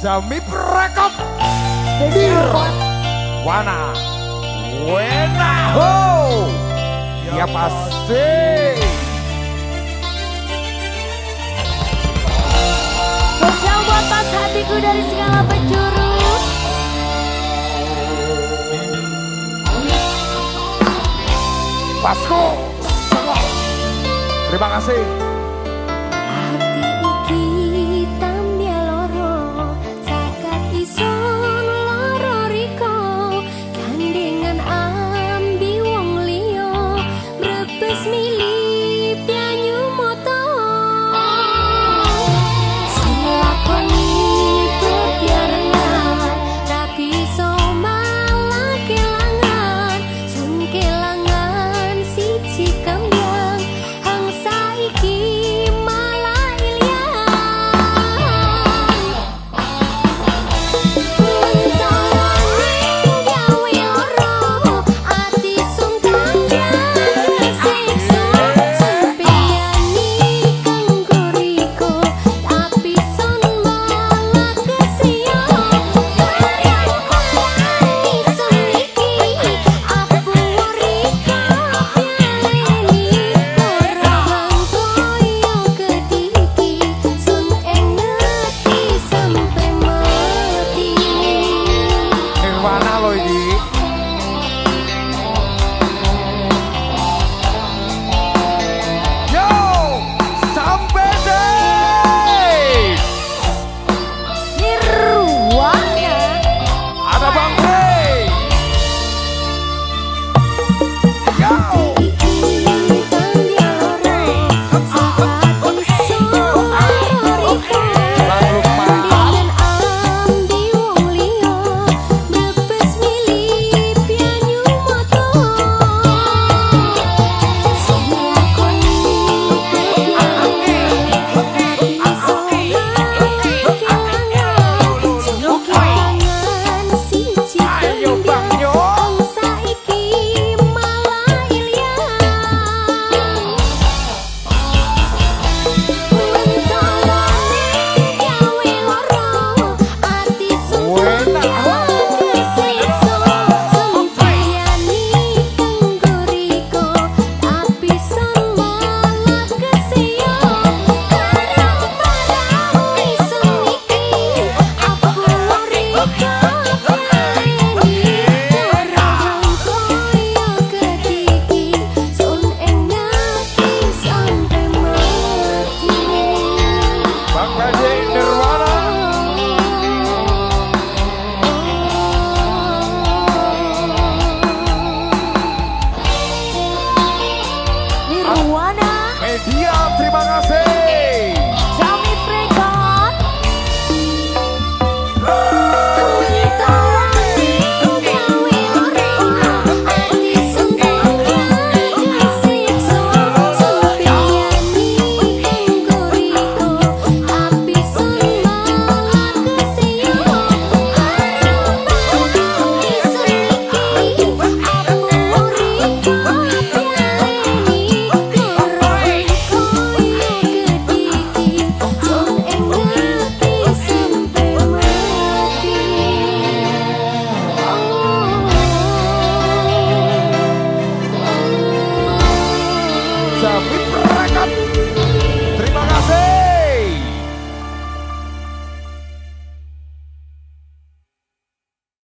Zami Rekop iya. Wana. Wena. Ho! Ya, ya pasti Spesial buat pas hatiku dari segala penjuru. Pasco. Terima kasih.